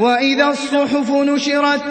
وَإِذَا الصُّحُفُ نُشِرَتْ